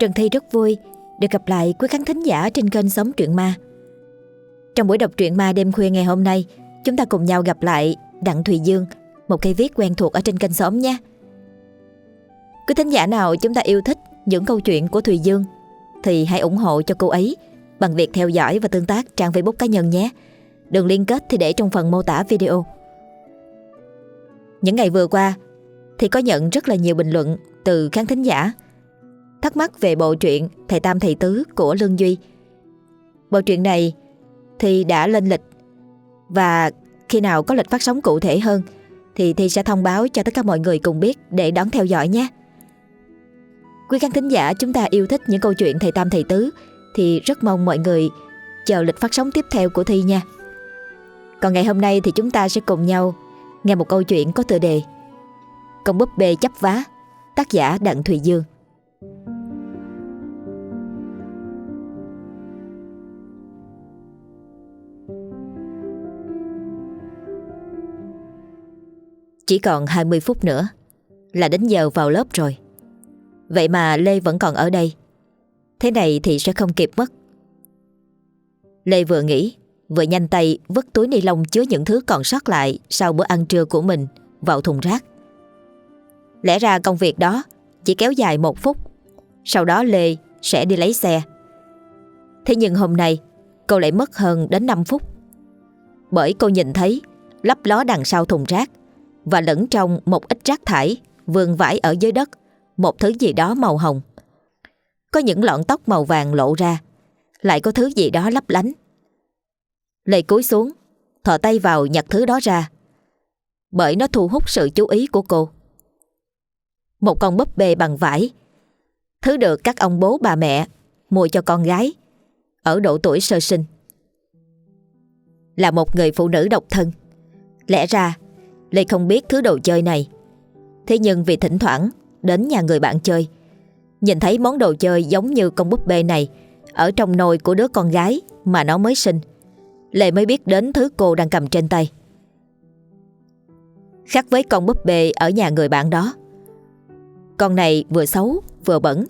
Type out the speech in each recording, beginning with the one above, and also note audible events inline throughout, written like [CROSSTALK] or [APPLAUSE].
Trần Thi rất vui được gặp lại quý khán thính giả trên kênh Sống Truyện Ma. Trong buổi đọc truyện ma đêm khuya ngày hôm nay, chúng ta cùng nhau gặp lại Đặng Thùy Dương, một cây viết quen thuộc ở trên kênh Sống nhé. Quý thính giả nào chúng ta yêu thích những câu chuyện của Thùy Dương thì hãy ủng hộ cho cô ấy bằng việc theo dõi và tương tác trang Facebook cá nhân nhé. Đường liên kết thì để trong phần mô tả video. Những ngày vừa qua thì có nhận rất là nhiều bình luận từ khán thính giả thắc mắc về bộ truyện Thầy Tam Thầy Tứ của Lương Duy. Bộ truyện này thì đã lên lịch và khi nào có lịch phát sóng cụ thể hơn thì Thi sẽ thông báo cho tất cả mọi người cùng biết để đón theo dõi nhé. Quý khán thính giả chúng ta yêu thích những câu chuyện Thầy Tam Thầy Tứ thì rất mong mọi người chờ lịch phát sóng tiếp theo của Thi nha. Còn ngày hôm nay thì chúng ta sẽ cùng nhau nghe một câu chuyện có tựa đề Con búp bê chấp vá, tác giả Đặng Thùy Dương. Chỉ còn 20 phút nữa là đến giờ vào lớp rồi. Vậy mà Lê vẫn còn ở đây. Thế này thì sẽ không kịp mất. Lê vừa nghĩ, vừa nhanh tay vứt túi ni lông chứa những thứ còn sót lại sau bữa ăn trưa của mình vào thùng rác. Lẽ ra công việc đó chỉ kéo dài một phút, sau đó Lê sẽ đi lấy xe. Thế nhưng hôm nay cô lại mất hơn đến 5 phút. Bởi cô nhìn thấy lấp ló đằng sau thùng rác và lẫn trong một ít rác thải vương vãi ở dưới đất một thứ gì đó màu hồng. Có những lọn tóc màu vàng lộ ra, lại có thứ gì đó lấp lánh. Lê cúi xuống, thò tay vào nhặt thứ đó ra, bởi nó thu hút sự chú ý của cô. Một con búp bê bằng vải, thứ được các ông bố bà mẹ mua cho con gái ở độ tuổi sơ sinh. Là một người phụ nữ độc thân, lẽ ra Lê không biết thứ đồ chơi này. Thế nhưng vì thỉnh thoảng đến nhà người bạn chơi, nhìn thấy món đồ chơi giống như con búp bê này ở trong nồi của đứa con gái mà nó mới sinh, Lê mới biết đến thứ cô đang cầm trên tay. Khác với con búp bê ở nhà người bạn đó, con này vừa xấu vừa bẩn.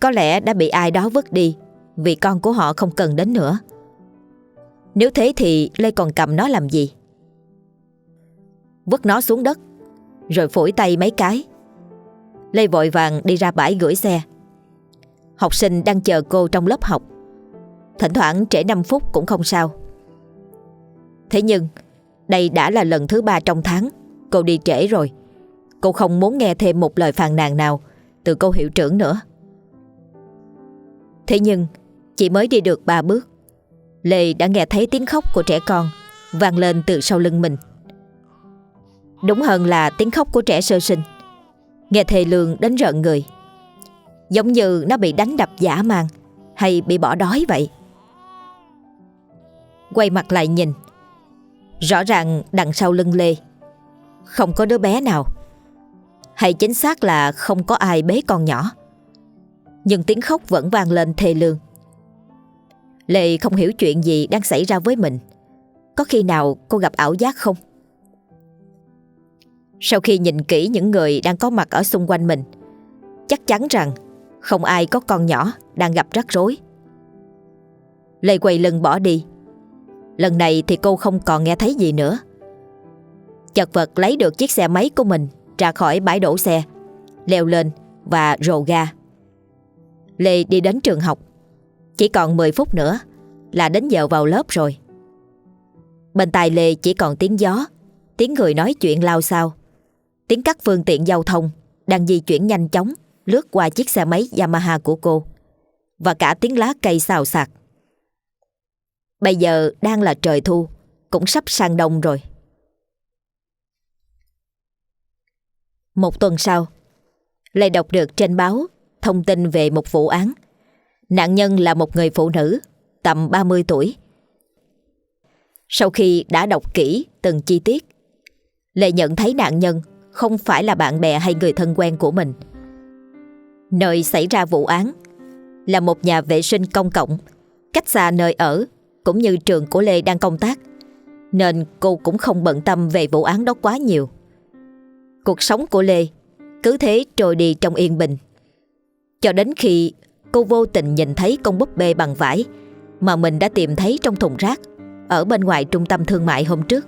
Có lẽ đã bị ai đó vứt đi vì con của họ không cần đến nữa. Nếu thế thì Lê còn cầm nó làm gì? Vứt nó xuống đất, rồi phủi tay mấy cái. Lê vội vàng đi ra bãi gửi xe. Học sinh đang chờ cô trong lớp học. Thỉnh thoảng trễ 5 phút cũng không sao. Thế nhưng, đây đã là lần thứ ba trong tháng cô đi trễ rồi. Cô không muốn nghe thêm một lời phàn nàn nào từ cô hiệu trưởng nữa. Thế nhưng, chỉ mới đi được ba bước, Lê đã nghe thấy tiếng khóc của trẻ con vang lên từ sau lưng mình. Đúng hơn là tiếng khóc của trẻ sơ sinh. Nghe thề lương đến rợn người. Giống như nó bị đánh đập giả mang Hay bị bỏ đói vậy. Quay mặt lại nhìn. Rõ ràng đằng sau lưng Lê Không có đứa bé nào. Hay chính xác là không có ai bế con nhỏ. Nhưng tiếng khóc vẫn vang lên thê lương. Lê không hiểu chuyện gì đang xảy ra với mình. Có khi nào cô gặp ảo giác không? Sau khi nhìn kỹ những người đang có mặt ở xung quanh mình, Chắc chắn rằng Không ai có con nhỏ đang gặp rắc rối. Lê quay lưng bỏ đi. Lần này thì cô không còn nghe thấy gì nữa. Chật vật lấy được chiếc xe máy của mình Ra khỏi bãi đổ xe, Leo lên và rồ ga. Lê đi đến trường học. Chỉ còn 10 phút nữa Là đến giờ vào lớp rồi. Bên tai Lê chỉ còn tiếng gió, Tiếng người nói chuyện lao sao Tiếng các phương tiện giao thông đang di chuyển nhanh chóng lướt qua chiếc xe máy Yamaha của cô và cả tiếng lá cây xào xạc. Bây giờ đang là trời thu, cũng sắp sang đông rồi. Một tuần sau, lại đọc được trên báo thông tin về một vụ án. Nạn nhân là một người phụ nữ tầm 30 tuổi. Sau khi đã đọc kỹ từng chi tiết, Lệ nhận thấy nạn nhân không phải là bạn bè hay người thân quen của mình. Nơi xảy ra vụ án là một nhà vệ sinh công cộng, cách xa nơi ở cũng như trường của Lê đang công tác, nên cô cũng không bận tâm về vụ án đó quá nhiều. Cuộc sống của Lê cứ thế trôi đi trong yên bình. Cho đến khi cô vô tình nhìn thấy con búp bê bằng vải mà mình đã tìm thấy trong thùng rác ở bên ngoài trung tâm thương mại hôm trước.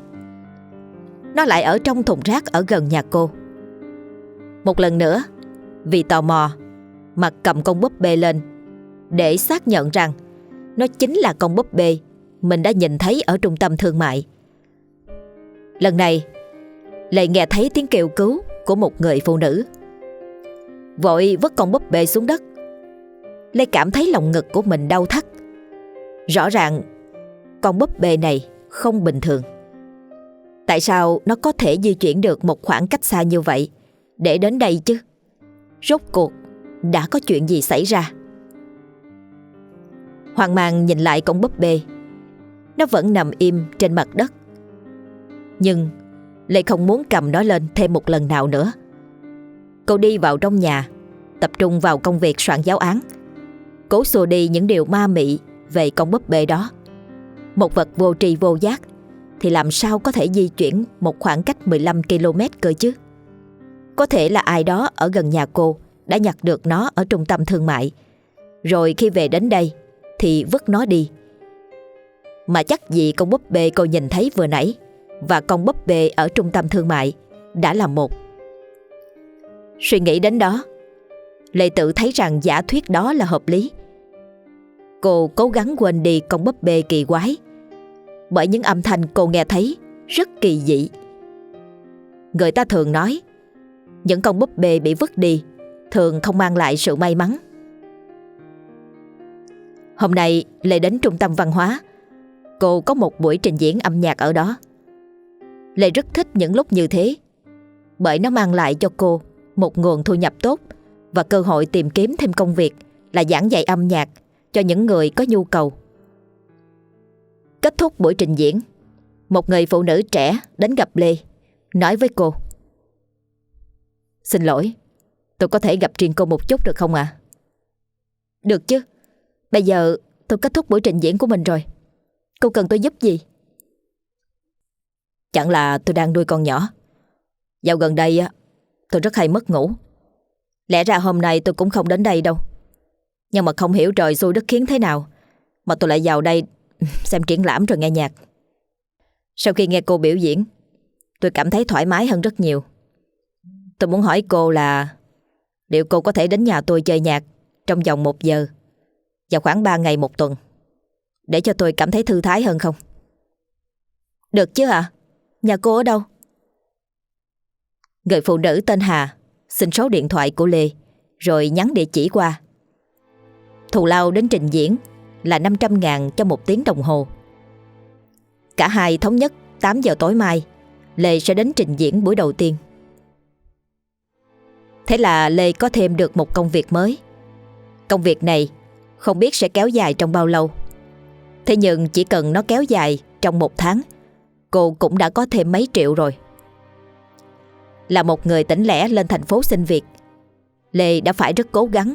Nó lại ở trong thùng rác ở gần nhà cô. Một lần nữa, vì tò mò, mặt cầm con búp bê lên để xác nhận rằng nó chính là con búp bê mình đã nhìn thấy ở trung tâm thương mại. Lần này, Lệ nghe thấy tiếng kêu cứu của một người phụ nữ. Vội vứt con búp bê xuống đất. Lê cảm thấy lòng ngực của mình đau thắt. Rõ ràng con búp bê này không bình thường. Tại sao nó có thể di chuyển được một khoảng cách xa như vậy để đến đây chứ? Rốt cuộc đã có chuyện gì xảy ra? Hoàng mang nhìn lại con búp bê. Nó vẫn nằm im trên mặt đất. Nhưng Lê không muốn cầm nó lên thêm một lần nào nữa. Cô đi vào trong nhà, tập trung vào công việc soạn giáo án. Cố xua đi những điều ma mị về con búp bê đó. Một vật vô tri vô giác thì làm sao có thể di chuyển một khoảng cách 15 km cơ chứ? Có thể là ai đó ở gần nhà cô đã nhặt được nó ở trung tâm thương mại. Rồi khi về đến đây thì vứt nó đi. Mà chắc gì con búp bê cô nhìn thấy vừa nãy và con búp bê ở trung tâm thương mại đã là một. Suy nghĩ đến đó, Lệ tự thấy rằng giả thuyết đó là hợp lý. Cô cố gắng quên đi con búp bê kỳ quái bởi những âm thanh cô nghe thấy rất kỳ dị. Người ta thường nói, những con búp bê bị vứt đi, thường không mang lại sự may mắn. Hôm nay Lê đến trung tâm văn hóa, Cô có một buổi trình diễn âm nhạc ở đó Lê rất thích những lúc như thế, Bởi nó mang lại cho cô Một nguồn thu nhập tốt Và cơ hội tìm kiếm thêm công việc Là giảng dạy âm nhạc Cho những người có nhu cầu Kết thúc buổi trình diễn. Một người phụ nữ trẻ đến gặp Lê, Nói với cô, Xin lỗi, Tôi có thể gặp riêng cô một chút được không ạ? Được chứ, Bây giờ tôi kết thúc buổi trình diễn của mình rồi. Cô cần tôi giúp gì? Chẳng là tôi đang nuôi con nhỏ. Dạo gần đây Tôi rất hay mất ngủ. Lẽ ra hôm nay tôi cũng không đến đây đâu. Nhưng mà không hiểu trời xui đất khiến thế nào Mà tôi lại vào đây Xem triển lãm rồi nghe nhạc. Sau khi nghe cô biểu diễn, Tôi cảm thấy thoải mái hơn rất nhiều. Tôi muốn hỏi cô là Liệu cô có thể đến nhà tôi chơi nhạc Trong vòng một giờ Và khoảng ba ngày một tuần Để cho tôi cảm thấy thư thái hơn không? Được chứ ạ. Nhà cô ở đâu? Người phụ nữ tên Hà Xin số điện thoại của Lê Rồi nhắn địa chỉ qua. Thù lao đến trình diễn. Là 500 ngàn cho một tiếng đồng hồ. Cả hai thống nhất 8 giờ tối mai, Lê sẽ đến trình diễn buổi đầu tiên. Thế là Lê có thêm được một công việc mới. Công việc này không biết sẽ kéo dài trong bao lâu. Thế nhưng chỉ cần nó kéo dài trong một tháng, Cô cũng đã có thêm mấy triệu rồi. Là một người tỉnh lẻ lên thành phố xin việc, Lê đã phải rất cố gắng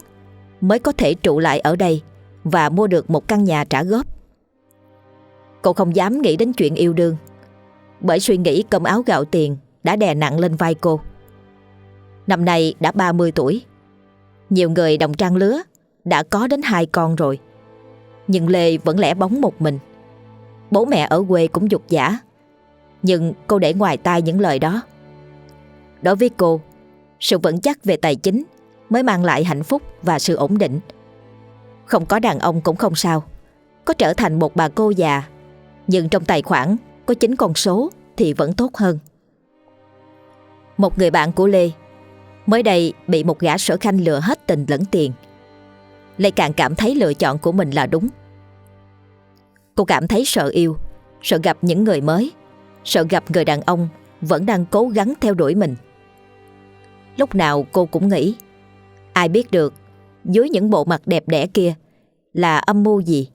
Mới có thể trụ lại ở đây và mua được một căn nhà trả góp. Cô không dám nghĩ đến chuyện yêu đương, Bởi suy nghĩ cơm áo gạo tiền Đã đè nặng lên vai cô. Năm nay đã 30 tuổi, Nhiều người đồng trang lứa Đã có đến hai con rồi, Nhưng Lê vẫn lẻ bóng một mình. Bố mẹ ở quê cũng dục giả, Nhưng cô để ngoài tai những lời đó. Đối với cô, Sự vững chắc về tài chính Mới mang lại hạnh phúc và sự ổn định. Không có đàn ông cũng không sao. Có trở thành một bà cô già, Nhưng trong tài khoản Có chính con số thì vẫn tốt hơn. Một người bạn của Lê, Mới đây bị một gã sở khanh lừa hết tình lẫn tiền. Lê càng cảm thấy lựa chọn của mình là đúng. Cô cảm thấy sợ yêu, Sợ gặp những người mới, Sợ gặp người đàn ông Vẫn đang cố gắng theo đuổi mình. Lúc nào cô cũng nghĩ, Ai biết được dưới những bộ mặt đẹp đẽ kia Là âm mưu gì?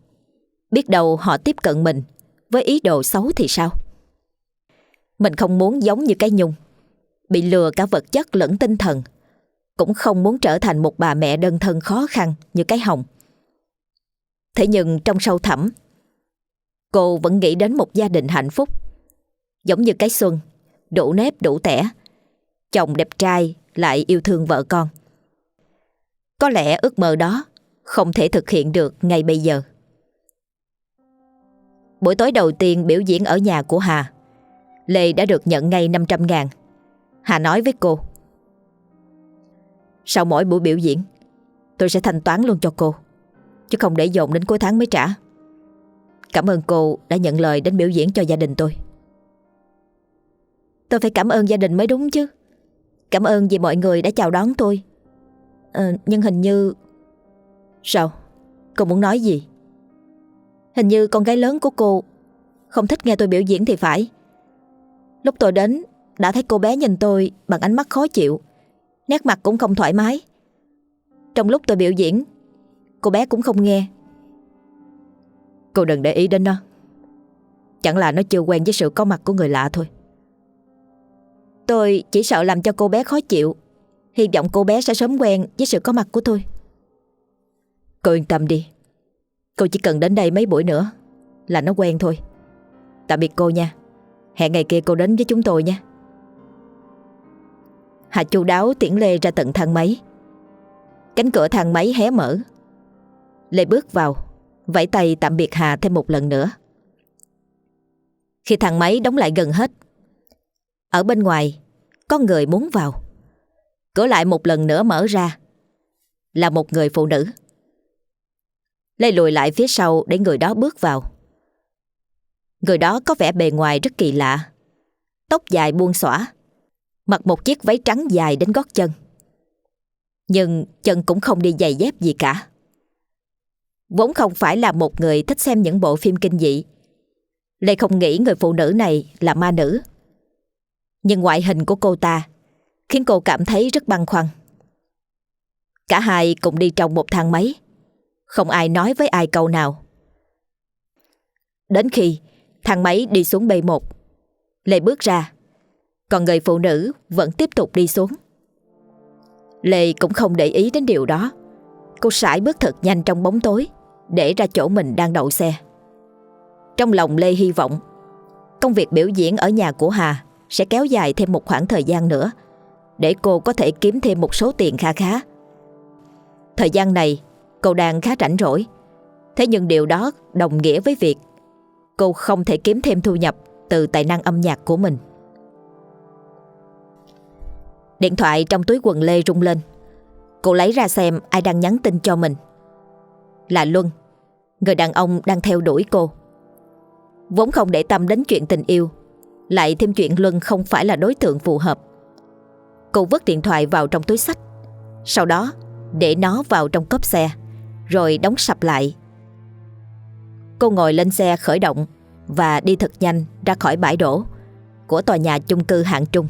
Biết đâu họ tiếp cận mình Với ý đồ xấu thì sao? Mình không muốn giống như cái nhung, Bị lừa cả vật chất lẫn tinh thần, Cũng không muốn trở thành một bà mẹ đơn thân khó khăn như cái hồng. Thế nhưng trong sâu thẳm, Cô vẫn nghĩ đến một gia đình hạnh phúc, Giống như cái xuân, Đủ nếp, đủ tẻ, Chồng đẹp trai lại yêu thương vợ con. Có lẽ ước mơ đó không thể thực hiện được ngay bây giờ. Buổi tối đầu tiên biểu diễn ở nhà của Hà, Lê đã được nhận ngay 500 ngàn. Hà nói với cô. Sau mỗi buổi biểu diễn, tôi sẽ thanh toán luôn cho cô, chứ không để dồn đến cuối tháng mới trả. Cảm ơn cô đã nhận lời đến biểu diễn cho gia đình tôi. Tôi phải cảm ơn gia đình mới đúng chứ. Cảm ơn vì mọi người đã chào đón tôi. À, nhưng hình như... Sao? Cô muốn nói gì? Hình như con gái lớn của cô không thích nghe tôi biểu diễn thì phải. Lúc tôi đến đã thấy cô bé nhìn tôi bằng ánh mắt khó chịu. Nét mặt cũng không thoải mái. Trong lúc tôi biểu diễn, cô bé cũng không nghe. Cô đừng để ý đến nó. Chẳng là nó chưa quen với sự có mặt của người lạ thôi. Tôi chỉ sợ làm cho cô bé khó chịu. Hy vọng cô bé sẽ sớm quen với sự có mặt của tôi. Cô yên tâm đi. Cô chỉ cần đến đây mấy buổi nữa là nó quen thôi. Tạm biệt cô nha. Hẹn ngày kia cô đến với chúng tôi nha. Hà chu đáo tiễn Lê ra tận thang máy. Cánh cửa thang máy hé mở. Lê bước vào, vẫy tay tạm biệt Hà thêm một lần nữa. Khi thang máy đóng lại gần hết, ở bên ngoài, có người muốn vào. Cửa lại một lần nữa mở ra. Là một người phụ nữ. Lê lùi lại phía sau để người đó bước vào. Người đó có vẻ bề ngoài rất kỳ lạ. Tóc dài buông xõa, mặc một chiếc váy trắng dài đến gót chân. Nhưng chân cũng không đi giày dép gì cả. Vốn không phải là một người thích xem những bộ phim kinh dị. Lê không nghĩ người phụ nữ này là ma nữ. Nhưng ngoại hình của cô ta khiến cô cảm thấy rất băn khoăn. Cả hai cùng đi trong một thang máy. Không ai nói với ai câu nào. Đến khi thang máy đi xuống B1, Lê bước ra, còn người phụ nữ vẫn tiếp tục đi xuống. Lê cũng không để ý đến điều đó. Cô sải bước thật nhanh trong bóng tối để ra chỗ mình đang đậu xe. Trong lòng Lê hy vọng công việc biểu diễn ở nhà của Hà sẽ kéo dài thêm một khoảng thời gian nữa để cô có thể kiếm thêm một số tiền kha khá. Thời gian này, cô đang khá rảnh rỗi. Thế nhưng điều đó đồng nghĩa với việc cô không thể kiếm thêm thu nhập từ tài năng âm nhạc của mình. Điện thoại trong túi quần Lê rung lên. Cô lấy ra xem ai đang nhắn tin cho mình. Là Luân, người đàn ông đang theo đuổi cô. Vốn không để tâm đến chuyện tình yêu, lại thêm chuyện Luân không phải là đối tượng phù hợp. Cô vứt điện thoại vào trong túi sách, sau đó để nó vào trong cốp xe, rồi đóng sập lại. Cô ngồi lên xe khởi động và đi thật nhanh ra khỏi bãi đổ của tòa nhà chung cư hạng trung.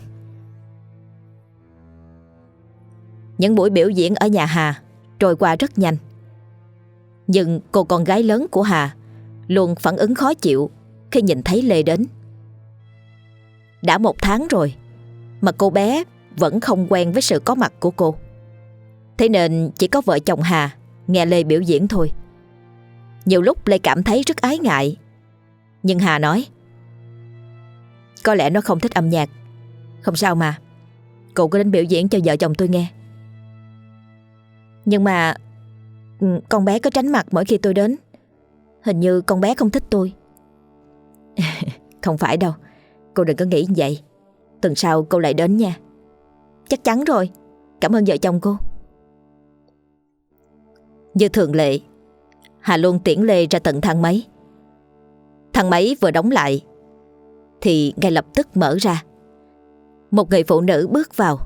Những buổi biểu diễn ở nhà Hà trôi qua rất nhanh. Nhưng cô con gái lớn của Hà luôn phản ứng khó chịu khi nhìn thấy Lê đến. Đã một tháng rồi mà cô bé vẫn không quen với sự có mặt của cô. Thế nên chỉ có vợ chồng Hà nghe Lê biểu diễn thôi. Nhiều lúc Lê cảm thấy rất ái ngại. Nhưng Hà nói, Có lẽ nó không thích âm nhạc. Không sao mà. Cô cứ đến biểu diễn cho vợ chồng tôi nghe. Nhưng mà ừ, con bé có tránh mặt mỗi khi tôi đến. Hình như con bé không thích tôi. [LAUGHS] không phải đâu. Cô đừng có nghĩ như vậy. Tuần sau cô lại đến nha. Chắc chắn rồi. Cảm ơn vợ chồng cô. Như thường lệ, Hà luôn tiễn Lê ra tận thang máy. Thang máy vừa đóng lại, thì ngay lập tức mở ra. Một người phụ nữ bước vào.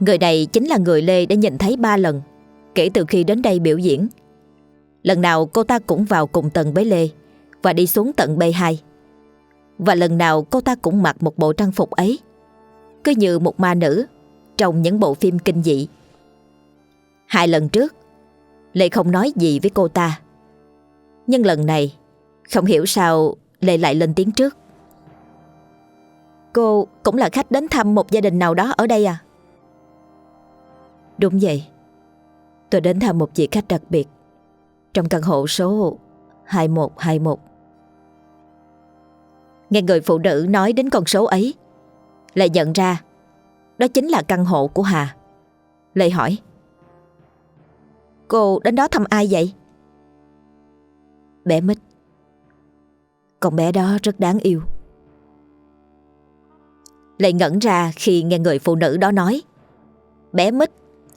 Người này chính là người Lê đã nhìn thấy ba lần kể từ khi đến đây biểu diễn. Lần nào cô ta cũng vào cùng tầng với Lê và đi xuống tận B2. Và lần nào cô ta cũng mặc một bộ trang phục ấy cứ như một ma nữ Trong những bộ phim kinh dị. Hai lần trước, Lê không nói gì với cô ta. Nhưng lần này, Không hiểu sao Lê lại lên tiếng trước. Cô cũng là khách đến thăm một gia đình nào đó ở đây à? Đúng vậy. Tôi đến thăm một vị khách đặc biệt Trong căn hộ số 2121 Nghe người phụ nữ nói đến con số ấy lại nhận ra, Đó chính là căn hộ của Hà Lệ hỏi, Cô đến đó thăm ai vậy? Bé Mít, Con bé đó rất đáng yêu Lệ ngẩn ra khi nghe người phụ nữ đó nói, Bé Mít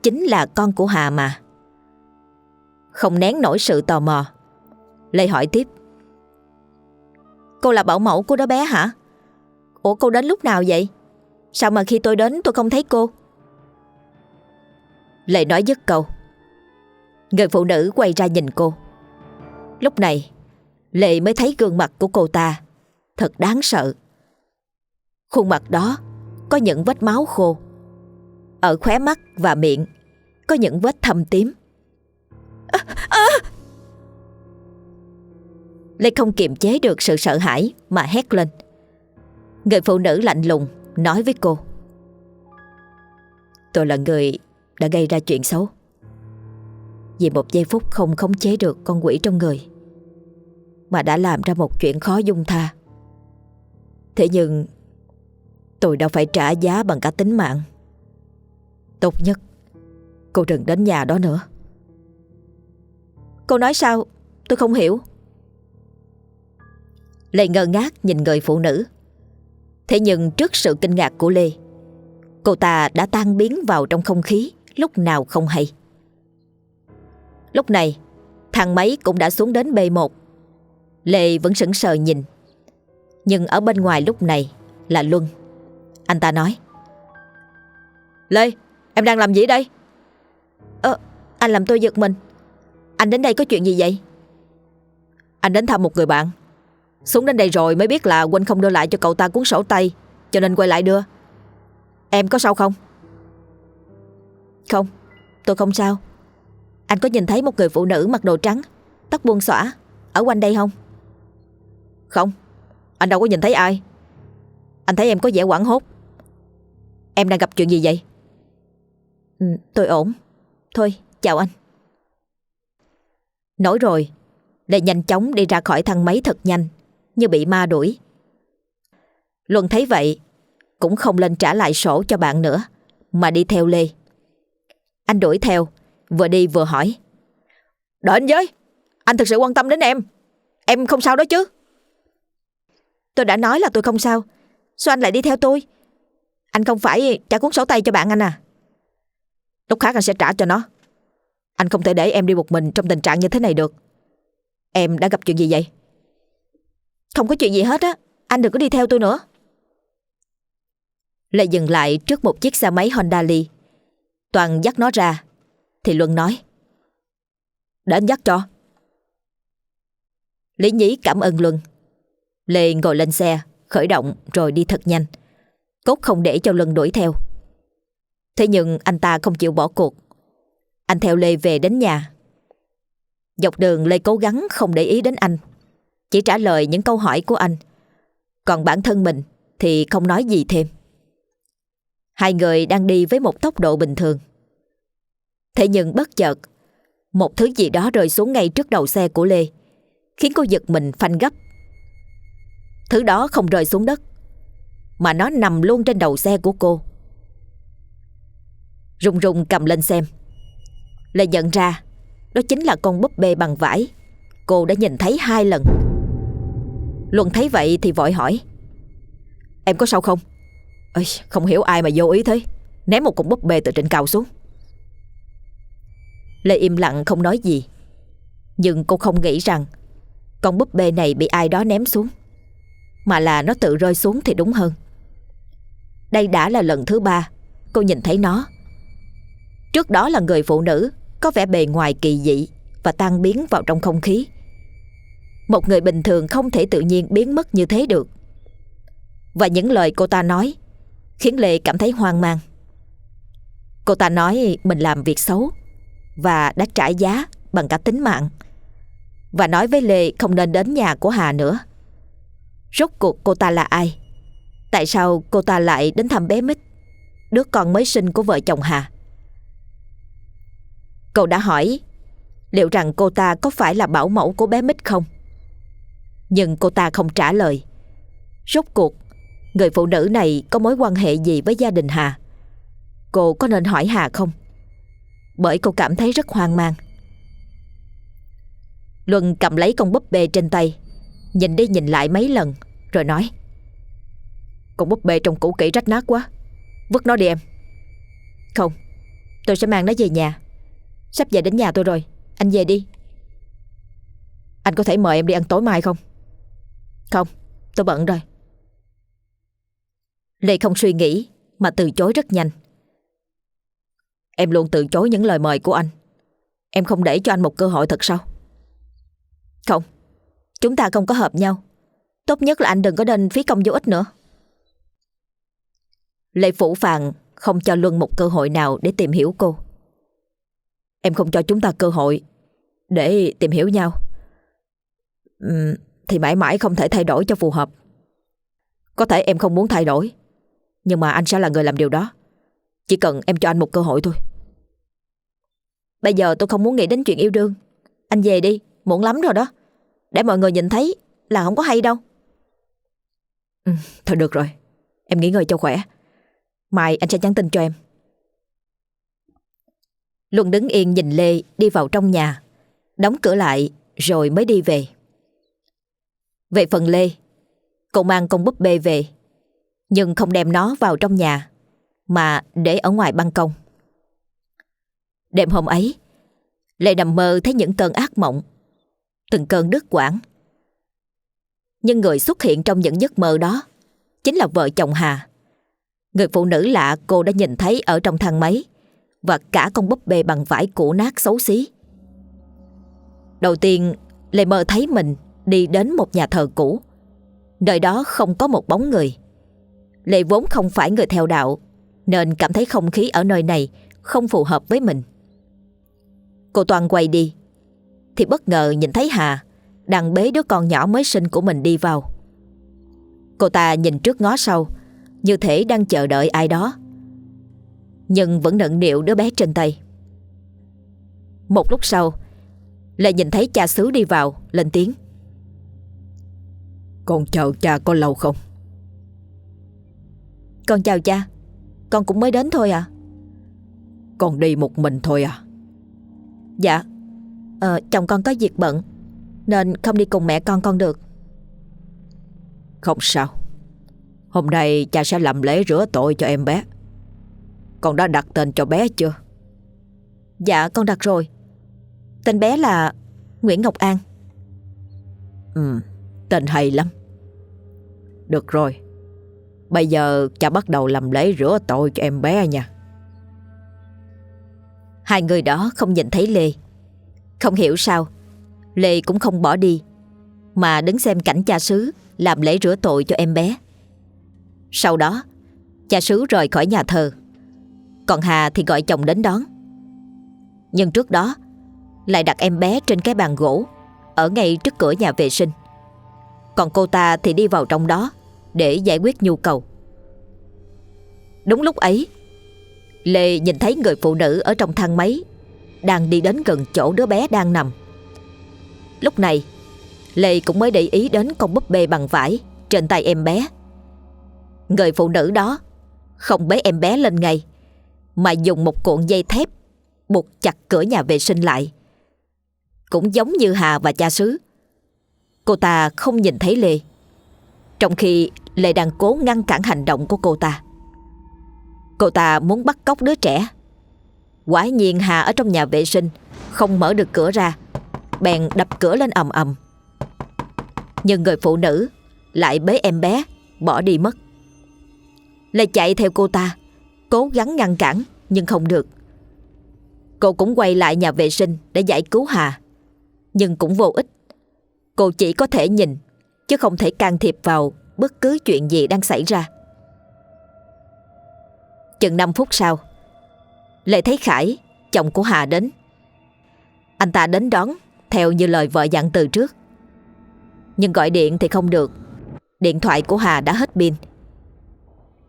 chính là con của Hà mà Không nén nổi sự tò mò Lê hỏi tiếp, Cô là bảo mẫu của đứa bé hả? Ủa, cô đến lúc nào vậy? Sao mà khi tôi đến tôi không thấy cô? Lệ nói dứt câu. Người phụ nữ quay ra nhìn cô. Lúc này Lệ mới thấy gương mặt của cô ta Thật đáng sợ. Khuôn mặt đó Có những vết máu khô. Ở khóe mắt và miệng Có những vết thâm tím. À, à! Lệ không kiềm chế được sự sợ hãi Mà hét lên. Người phụ nữ lạnh lùng Nói với cô. Tôi là người đã gây ra chuyện xấu. Vì một giây phút không khống chế được con quỷ trong người Mà đã làm ra một chuyện khó dung tha. Thế nhưng, Tôi đã phải trả giá bằng cả tính mạng. Tốt nhất, Cô đừng đến nhà đó nữa. Cô nói sao? Tôi không hiểu. Lệ ngơ ngác nhìn người phụ nữ. Thế nhưng trước sự kinh ngạc của Lê, Cô ta đã tan biến vào trong không khí, Lúc nào không hay. Lúc này Thằng máy cũng đã xuống đến B1 Lê vẫn sững sờ nhìn, Nhưng ở bên ngoài lúc này Là Luân. Anh ta nói, Lê, em đang làm gì đây? Ờ anh làm tôi giật mình. Anh đến đây có chuyện gì vậy? Anh đến thăm một người bạn xuống đến đây rồi mới biết là Quỳnh không đưa lại cho cậu ta cuốn sổ tay. Cho nên quay lại đưa. Em có sao không? Không, tôi không sao. Anh có nhìn thấy một người phụ nữ mặc đồ trắng Tóc buông xõa Ở quanh đây không? Không, anh đâu có nhìn thấy ai. Anh thấy em có vẻ quảng hốt. Em đang gặp chuyện gì vậy? Ừ, tôi ổn. Thôi, chào anh. Nói rồi Lại nhanh chóng đi ra khỏi thang máy thật nhanh như bị ma đuổi. Luân thấy vậy, cũng không lên trả lại sổ cho bạn nữa, mà đi theo Lê. Anh đuổi theo, vừa đi vừa hỏi. Đợi anh với, anh thực sự quan tâm đến em. Em không sao đó chứ? Tôi đã nói là tôi không sao. Sao anh lại đi theo tôi? Anh không phải trả cuốn sổ tay cho bạn anh à? Lúc khác anh sẽ trả cho nó. Anh không thể để em đi một mình trong tình trạng như thế này được. Em đã gặp chuyện gì vậy? Không có chuyện gì hết á. Anh đừng có đi theo tôi nữa. Lệ dừng lại trước một chiếc xe máy Honda Lee. Toàn dắt nó ra, Thì Luân nói, Để anh dắt cho. Lý Nhí cảm ơn Luân. Lê ngồi lên xe, Khởi động rồi đi thật nhanh. Cốt không để cho Luân đuổi theo. Thế nhưng anh ta không chịu bỏ cuộc. Anh theo Lê về đến nhà. Dọc đường Lê cố gắng không để ý đến anh chỉ trả lời những câu hỏi của anh. Còn bản thân mình Thì không nói gì thêm. Hai người đang đi với một tốc độ bình thường. Thế nhưng bất chợt, Một thứ gì đó rơi xuống ngay trước đầu xe của Lê, Khiến cô giật mình phanh gấp. Thứ đó không rơi xuống đất, Mà nó nằm luôn trên đầu xe của cô. Rung rung cầm lên xem. Lê nhận ra, Đó chính là con búp bê bằng vải. Cô đã nhìn thấy hai lần. Luân thấy vậy thì vội hỏi. Em có sao không? Ê, Không hiểu ai mà vô ý thế. Ném một cục búp bê từ trên cao xuống. Lê im lặng không nói gì. Nhưng cô không nghĩ rằng Con búp bê này bị ai đó ném xuống. Mà là nó tự rơi xuống thì đúng hơn. Đây đã là lần thứ ba Cô nhìn thấy nó. Trước đó là người phụ nữ Có vẻ bề ngoài kỳ dị Và tan biến vào trong không khí một người bình thường không thể tự nhiên biến mất như thế được. Và những lời cô ta nói Khiến Lệ cảm thấy hoang mang. Cô ta nói mình làm việc xấu Và đã trả giá bằng cả tính mạng. Và nói với Lê không nên đến nhà của Hà nữa. Rốt cuộc cô ta là ai? Tại sao cô ta lại đến thăm bé Mít, Đứa con mới sinh của vợ chồng Hà? Cậu đã hỏi Liệu rằng cô ta có phải là bảo mẫu của bé Mít không? Nhưng cô ta không trả lời. Rốt cuộc, Người phụ nữ này có mối quan hệ gì với gia đình Hà? Cô có nên hỏi Hà không? Bởi cô cảm thấy rất hoang mang. Luân cầm lấy con búp bê trên tay, Nhìn đi nhìn lại mấy lần, Rồi nói, Con búp bê trong cũ kỹ rách nát quá. Vứt nó đi em. Không, Tôi sẽ mang nó về nhà. Sắp về đến nhà tôi rồi. Anh về đi. Anh có thể mời em đi ăn tối mai không? Không Tôi bận rồi. Lê không suy nghĩ Mà từ chối rất nhanh. Em luôn từ chối những lời mời của anh. Em không để cho anh một cơ hội thật sao? Không Chúng ta không có hợp nhau. Tốt nhất là anh đừng có đền phí công vô ích nữa. Lê Phủ Phàng không cho Luân một cơ hội nào để tìm hiểu cô. Em không cho chúng ta cơ hội Để tìm hiểu nhau. Uhm, thì mãi mãi không thể thay đổi cho phù hợp. Có thể em không muốn thay đổi Nhưng mà anh sẽ là người làm điều đó. Chỉ cần em cho anh một cơ hội thôi. Bây giờ tôi không muốn nghĩ đến chuyện yêu đương. Anh về đi, muộn lắm rồi đó. Để mọi người nhìn thấy là không có hay đâu. Ừ, Thôi được rồi. Em nghỉ ngơi cho khỏe. Mai anh sẽ nhắn tin cho em. Luân đứng yên nhìn Lê đi vào trong nhà. Đóng cửa lại rồi mới đi về. Về phần Lê, Cậu mang con búp bê về, Nhưng không đem nó vào trong nhà, Mà để ở ngoài ban công. Đêm hôm ấy, Lê nằm mơ thấy những cơn ác mộng, Từng cơn đứt quãng. Nhưng người xuất hiện trong những giấc mơ đó Chính là vợ chồng Hà. Người phụ nữ lạ cô đã nhìn thấy ở trong thang máy Và cả con búp bê bằng vải cũ nát xấu xí. Đầu tiên, Lê mơ thấy mình đi đến một nhà thờ cũ. Nơi đó không có một bóng người. Lê vốn không phải người theo đạo, Nên cảm thấy không khí ở nơi này Không phù hợp với mình. Cô Toàn quay đi, Thì bất ngờ nhìn thấy Hà Đang bế đứa con nhỏ mới sinh của mình đi vào. Cô ta nhìn trước ngó sau, Như thể đang chờ đợi ai đó. Nhưng vẫn nận điệu đứa bé trên tay. Một lúc sau, Lệ nhìn thấy cha xứ đi vào, Lên tiếng. Con chờ cha có lâu không? Con chào cha. Con cũng mới đến thôi à. Con đi một mình thôi à? Dạ. À, Chồng con có việc bận Nên không đi cùng mẹ con con được. Không sao. Hôm nay cha sẽ làm lễ rửa tội cho em bé. Con đã đặt tên cho bé chưa? Dạ con đặt rồi. Tên bé là Nguyễn Ngọc An. Ừ Tên hay lắm được rồi. Bây giờ cha bắt đầu làm lễ rửa tội cho em bé nha. Hai người đó không nhìn thấy Lê. Không hiểu sao, Lê cũng không bỏ đi, Mà đứng xem cảnh cha xứ Làm lễ rửa tội cho em bé. Sau đó, Cha xứ rời khỏi nhà thờ. Còn Hà thì gọi chồng đến đón. Nhưng trước đó, Lại đặt em bé trên cái bàn gỗ Ở ngay trước cửa nhà vệ sinh. Còn cô ta thì đi vào trong đó. Để giải quyết nhu cầu. Đúng lúc ấy, Lê nhìn thấy người phụ nữ ở trong thang máy Đang đi đến gần chỗ đứa bé đang nằm. Lúc này, Lê cũng mới để ý đến con búp bê bằng vải Trên tay em bé. Người phụ nữ đó Không bế em bé lên ngay, Mà dùng một cuộn dây thép Buộc chặt cửa nhà vệ sinh lại. Cũng giống như Hà và cha xứ, Cô ta không nhìn thấy Lê. Trong khi lại đang cố ngăn cản hành động của cô ta. Cô ta muốn bắt cóc đứa trẻ. Quả nhiên Hà ở trong nhà vệ sinh, Không mở được cửa ra, Bèn đập cửa lên ầm ầm. Nhưng người phụ nữ Lại bế em bé, Bỏ đi mất. Lê chạy theo cô ta, Cố gắng ngăn cản, nhưng không được. Cô cũng quay lại nhà vệ sinh Để giải cứu Hà. Nhưng cũng vô ích. Cô chỉ có thể nhìn Chứ không thể can thiệp vào Bất cứ chuyện gì đang xảy ra. Chừng 5 phút sau Lệ thấy Khải, Chồng của Hà đến. Anh ta đến đón, Theo như lời vợ dặn từ trước. Nhưng gọi điện thì không được. Điện thoại của Hà đã hết pin.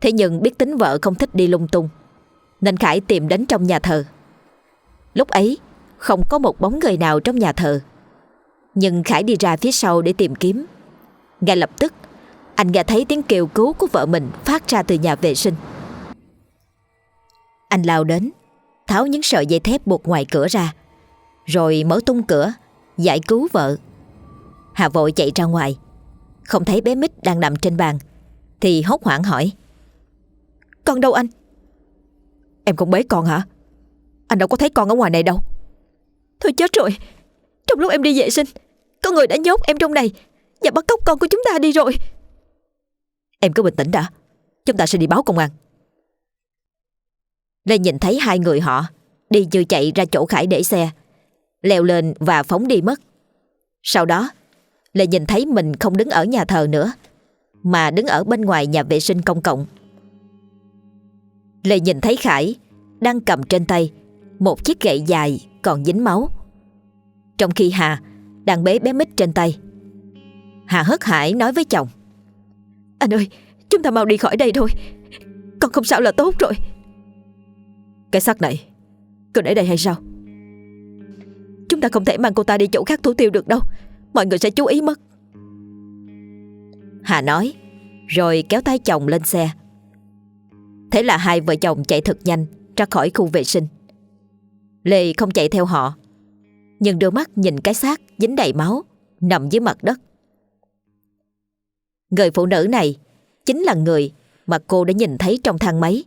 Thế nhưng biết tính vợ không thích đi lung tung, Nên Khải tìm đến trong nhà thờ. Lúc ấy, Không có một bóng người nào trong nhà thờ. Nhưng Khải đi ra phía sau để tìm kiếm. Ngay lập tức, Anh nghe thấy tiếng kêu cứu của vợ mình Phát ra từ nhà vệ sinh. Anh lao đến, Tháo những sợi dây thép buộc ngoài cửa ra, Rồi mở tung cửa, Giải cứu vợ. Hà vội chạy ra ngoài. Không thấy bé Mít đang nằm trên bàn, Thì hốt hoảng hỏi, Con đâu anh? Em không bế con hả? Anh đâu có thấy con ở ngoài này đâu. Thôi chết rồi, Trong lúc em đi vệ sinh, Có người đã nhốt em trong này và bắt cóc con của chúng ta đi rồi. Em cứ bình tĩnh đã. Chúng ta sẽ đi báo công an. Lê nhìn thấy hai người họ, Đi như chạy ra chỗ Khải để xe, Leo lên và phóng đi mất. Sau đó Lê nhìn thấy mình không đứng ở nhà thờ nữa, Mà đứng ở bên ngoài nhà vệ sinh công cộng. Lê nhìn thấy Khải Đang cầm trên tay Một chiếc gậy dài còn dính máu. Trong khi Hà Đang bế bé Mít trên tay Hà hớt hải nói với chồng. Anh ơi, Chúng ta mau đi khỏi đây thôi. Con không sao là tốt rồi. Cái xác này Cứ để đây hay sao? Chúng ta không thể mang cô ta đi chỗ khác thủ tiêu được đâu. Mọi người sẽ chú ý mất. Hà nói, Rồi kéo tay chồng lên xe. Thế là hai vợ chồng chạy thật nhanh Ra khỏi khu vệ sinh. Lê không chạy theo họ, Nhưng đưa mắt nhìn cái xác dính đầy máu Nằm dưới mặt đất. Người phụ nữ này Chính là người mà cô đã nhìn thấy trong thang máy.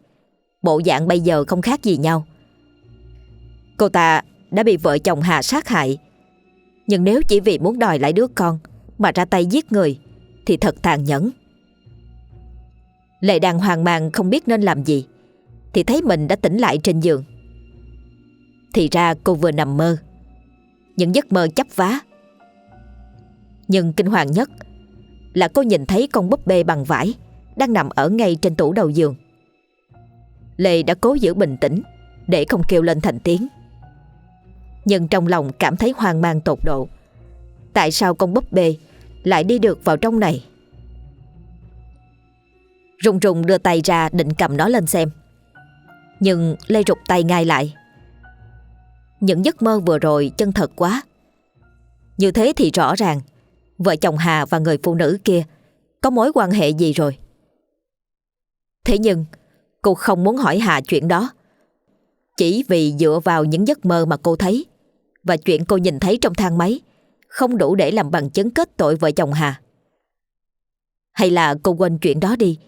Bộ dạng bây giờ không khác gì nhau. Cô ta đã bị vợ chồng Hà sát hại. Nhưng nếu chỉ vì muốn đòi lại đứa con Mà ra tay giết người, Thì thật tàn nhẫn. Lệ đàng hoàng mang không biết nên làm gì, Thì thấy mình đã tỉnh lại trên giường. Thì ra cô vừa nằm mơ. Những giấc mơ chấp vá. Nhưng kinh hoàng nhất Là là cô nhìn thấy con búp bê bằng vải, Đang nằm ở ngay trên tủ đầu giường. Lê đã cố giữ bình tĩnh, Để không kêu lên thành tiếng. Nhưng trong lòng cảm thấy hoang mang tột độ. Tại sao con búp bê Lại đi được vào trong này? Rùng rùng đưa tay ra định cầm nó lên xem. Nhưng Lê rụt tay ngay lại. Những giấc mơ vừa rồi chân thật quá. Như thế thì rõ ràng Vợ chồng Hà và người phụ nữ kia. Có mối quan hệ gì rồi? Thế nhưng, Cô không muốn hỏi Hà chuyện đó. Chỉ vì dựa vào những giấc mơ mà cô thấy, Và chuyện cô nhìn thấy trong thang máy, Không đủ để làm bằng chứng kết tội vợ chồng Hà. Hay là cô quên chuyện đó đi?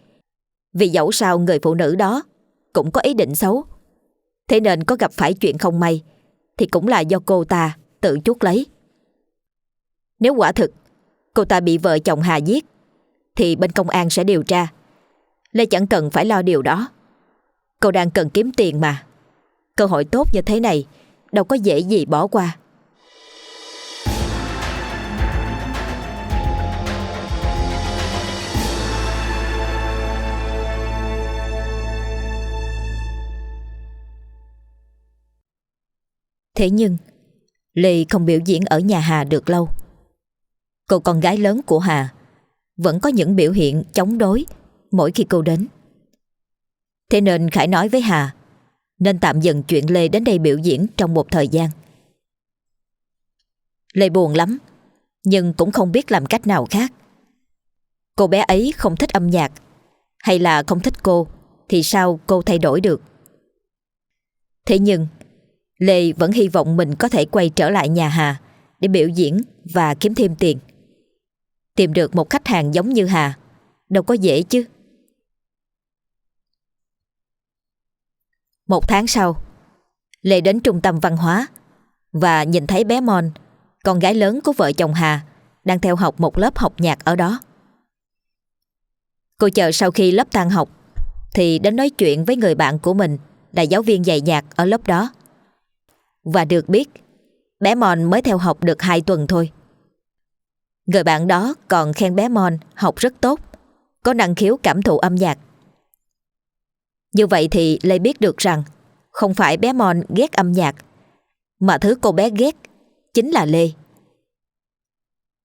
Vì dẫu sao người phụ nữ đó Cũng có ý định xấu. Thế nên có gặp phải chuyện không may, Thì cũng là do cô ta tự chuốc lấy. Nếu quả thực Cô ta bị vợ chồng Hà giết, Thì bên công an sẽ điều tra. Lê chẳng cần phải lo điều đó. Cô đang cần kiếm tiền mà. Cơ hội tốt như thế này, Đâu có dễ gì bỏ qua. Thế nhưng, Lê không biểu diễn ở nhà Hà được lâu. Cô con gái lớn của Hà Vẫn có những biểu hiện chống đối Mỗi khi cô đến. Thế nên Khải nói với Hà Nên tạm dừng chuyện Lê đến đây biểu diễn Trong một thời gian. Lê buồn lắm, Nhưng cũng không biết làm cách nào khác. Cô bé ấy không thích âm nhạc Hay là không thích cô Thì sao cô thay đổi được? Thế nhưng, Lê vẫn hy vọng mình có thể quay trở lại nhà Hà Để biểu diễn và kiếm thêm tiền. Tìm được một khách hàng giống như Hà. Đâu có dễ chứ. Một tháng sau, Lê đến trung tâm văn hóa Và nhìn thấy bé Mon, Con gái lớn của vợ chồng Hà, Đang theo học một lớp học nhạc ở đó. Cô chờ sau khi lớp tan học Thì đến nói chuyện với người bạn của mình, Là giáo viên dạy nhạc ở lớp đó. Và được biết, Bé Mon mới theo học được 2 tuần thôi. Người bạn đó còn khen bé Mon học rất tốt Có năng khiếu cảm thụ âm nhạc như vậy thì Lê biết được rằng không phải bé Mon ghét âm nhạc, mà thứ cô bé ghét chính là Lê.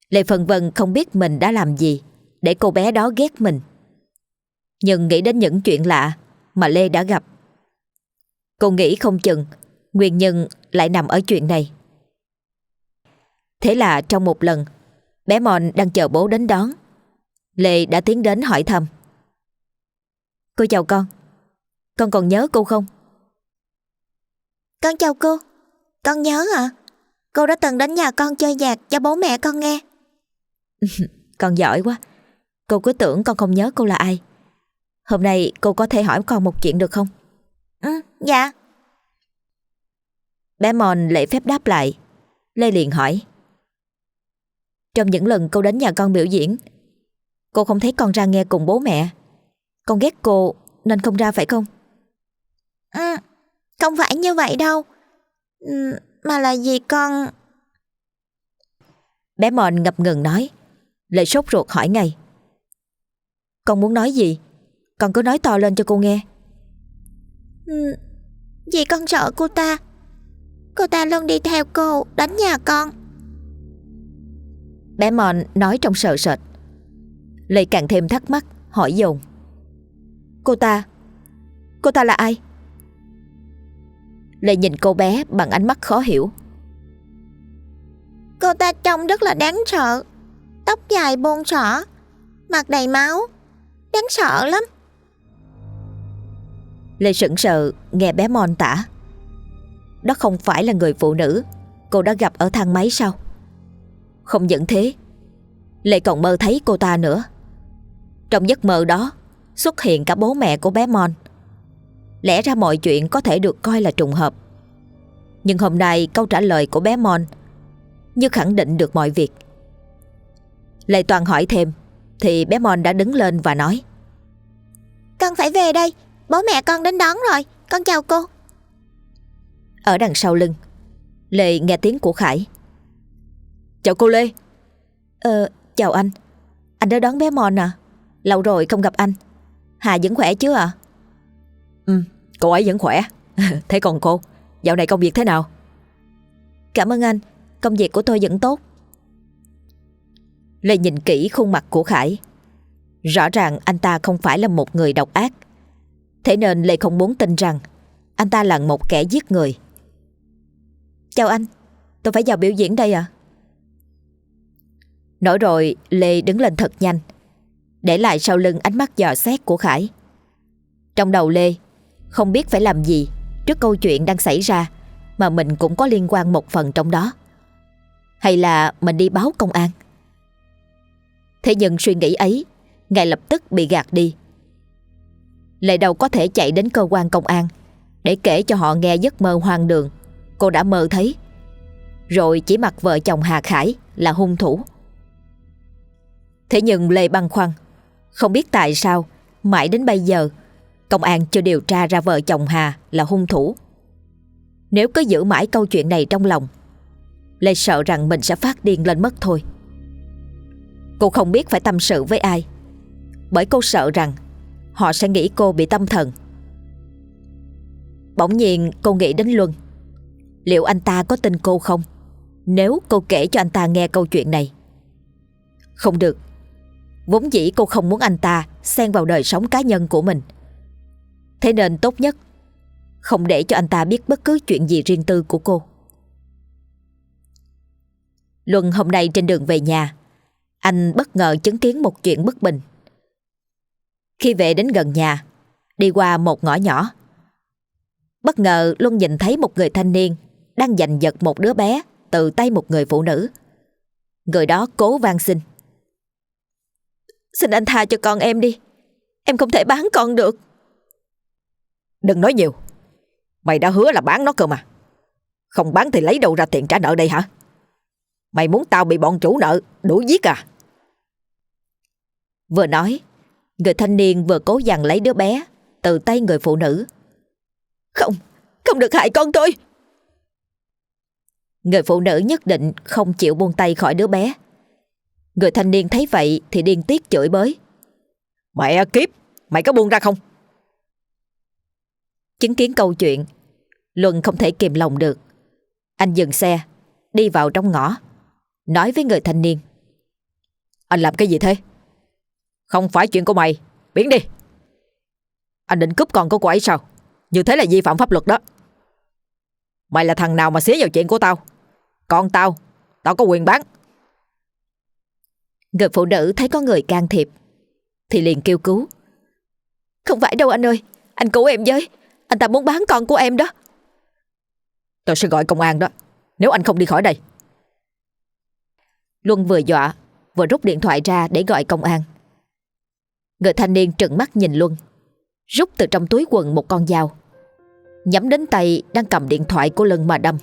Lê phần vân không biết mình đã làm gì để cô bé đó ghét mình. Nhưng nghĩ đến những chuyện lạ mà Lê đã gặp. Cô nghĩ không chừng nguyên nhân lại nằm ở chuyện này. Thế là trong một lần, bé Mon đang chờ bố đến đón. Lê đã tiến đến hỏi thăm. Cô chào con. Con còn nhớ cô không? Con chào cô Con nhớ ạ Cô đã từng đến nhà con chơi nhạc cho bố mẹ con nghe [LAUGHS] Con giỏi quá Cô cứ tưởng con không nhớ cô là ai Hôm nay cô có thể hỏi con một chuyện được không? Ừ, dạ Bé Mòn lễ phép đáp lại Lê liền hỏi Trong những lần cô đến nhà con biểu diễn Cô không thấy con ra nghe cùng bố mẹ. Con ghét cô nên không ra phải không? ừ, Không phải như vậy đâu. Ừ, Mà là vì con Bé Mòn ngập ngừng nói Lệ sốt ruột hỏi ngay. Con muốn nói gì? Con cứ nói to lên cho cô nghe. Ừ, Vì con sợ cô ta. Cô ta luôn đi theo cô Đánh nhà con Bé Mòn nói trong sợ sệt. Lệ càng thêm thắc mắc Hỏi dồn. Cô ta Cô ta là ai? Lệ nhìn cô bé bằng ánh mắt khó hiểu. Cô ta trông rất là đáng sợ Tóc dài bôn xỏ Mặt đầy máu Đáng sợ lắm. Lê sững sờ nghe bé Mon tả. Đó không phải là người phụ nữ Cô đã gặp ở thang máy sao Không những thế. Lê còn mơ thấy cô ta nữa. Trong giấc mơ đó Xuất hiện cả bố mẹ của bé Mon. Lẽ ra mọi chuyện có thể được coi là trùng hợp. Nhưng hôm nay câu trả lời của bé Mon Như khẳng định được mọi việc. Lê Toàn hỏi thêm Thì bé Mon đã đứng lên và nói Con phải về đây Bố mẹ con đến đón rồi Con chào cô. Ở đằng sau lưng Lê nghe tiếng của Khải Chào cô Lê. Ờ chào anh. Anh đã đón bé Mon à? Lâu rồi không gặp anh. Hà vẫn khỏe chứ à? Ừ cô ấy vẫn khỏe. [LAUGHS] Thế còn cô? Dạo này công việc thế nào? Cảm ơn anh. Công việc của tôi vẫn tốt. Lê nhìn kỹ khuôn mặt của Khải. Rõ ràng anh ta không phải là một người độc ác. Thế nên Lê không muốn tin rằng Anh ta là một kẻ giết người. Chào anh. Tôi phải vào biểu diễn đây à Nói rồi, Lê đứng lên thật nhanh. Để lại sau lưng ánh mắt dò xét của Khải. Trong đầu Lê, Không biết phải làm gì Trước câu chuyện đang xảy ra Mà mình cũng có liên quan một phần trong đó. Hay là mình đi báo công an. Thế nhưng suy nghĩ ấy, Ngay lập tức bị gạt đi. Lệ đâu có thể chạy đến cơ quan công an Để kể cho họ nghe giấc mơ hoang đường Cô đã mơ thấy. Rồi chỉ mặc vợ chồng Hà Khải là hung thủ. Thế nhưng Lê băn khoăn, Không biết tại sao, Mãi đến bây giờ, Công an chưa điều tra ra vợ chồng Hà là hung thủ. Nếu cứ giữ mãi câu chuyện này trong lòng, Lê sợ rằng mình sẽ phát điên lên mất thôi. Cô không biết phải tâm sự với ai, Bởi cô sợ rằng Họ sẽ nghĩ cô bị tâm thần. Bỗng nhiên cô nghĩ đến Luân. Liệu anh ta có tin cô không? Nếu cô kể cho anh ta nghe câu chuyện này. Không được. Vốn dĩ cô không muốn anh ta Xen vào đời sống cá nhân của mình. Thế nên tốt nhất, Không để cho anh ta biết bất cứ chuyện gì riêng tư của cô. Luân hôm nay trên đường về nhà, Anh bất ngờ chứng kiến một chuyện bất bình. Khi về đến gần nhà, Đi qua một ngõ nhỏ, Bất ngờ Luân nhìn thấy một người thanh niên Đang giành giật một đứa bé Từ tay một người phụ nữ. Người đó cố van xin. Xin anh tha cho con em đi. Em không thể bán con được. Đừng nói nhiều. Mày đã hứa là bán nó cơ mà. Không bán thì lấy đâu ra tiền trả nợ đây hả? Mày muốn tao bị bọn chủ nợ Đuổi giết à? Vừa nói Người thanh niên vừa cố dằn lấy đứa bé Từ tay người phụ nữ. Không, không được hại con tôi. Người phụ nữ nhất định không chịu buông tay khỏi đứa bé Người thanh niên thấy vậy Thì điên tiết chửi bới. Mẹ kiếp Mày có buông ra không? Chứng kiến câu chuyện Luân không thể kìm lòng được. Anh dừng xe Đi vào trong ngõ Nói với người thanh niên. Anh làm cái gì thế? Không phải chuyện của mày. Biến đi. Anh định cướp con của cô ấy sao? Như thế là vi phạm pháp luật đó. Mày là thằng nào mà xía vào chuyện của tao? Con tao Tao có quyền bán Người phụ nữ thấy có người can thiệp, Thì liền kêu cứu. Không phải đâu anh ơi, Anh cứu em với. Anh ta muốn bán con của em đó. Tôi sẽ gọi công an đó, Nếu anh không đi khỏi đây. Luân vừa dọa, Vừa rút điện thoại ra để gọi công an. Người thanh niên trừng mắt nhìn Luân, Rút từ trong túi quần một con dao, Nhắm đến tay đang cầm điện thoại của Luân mà đâm.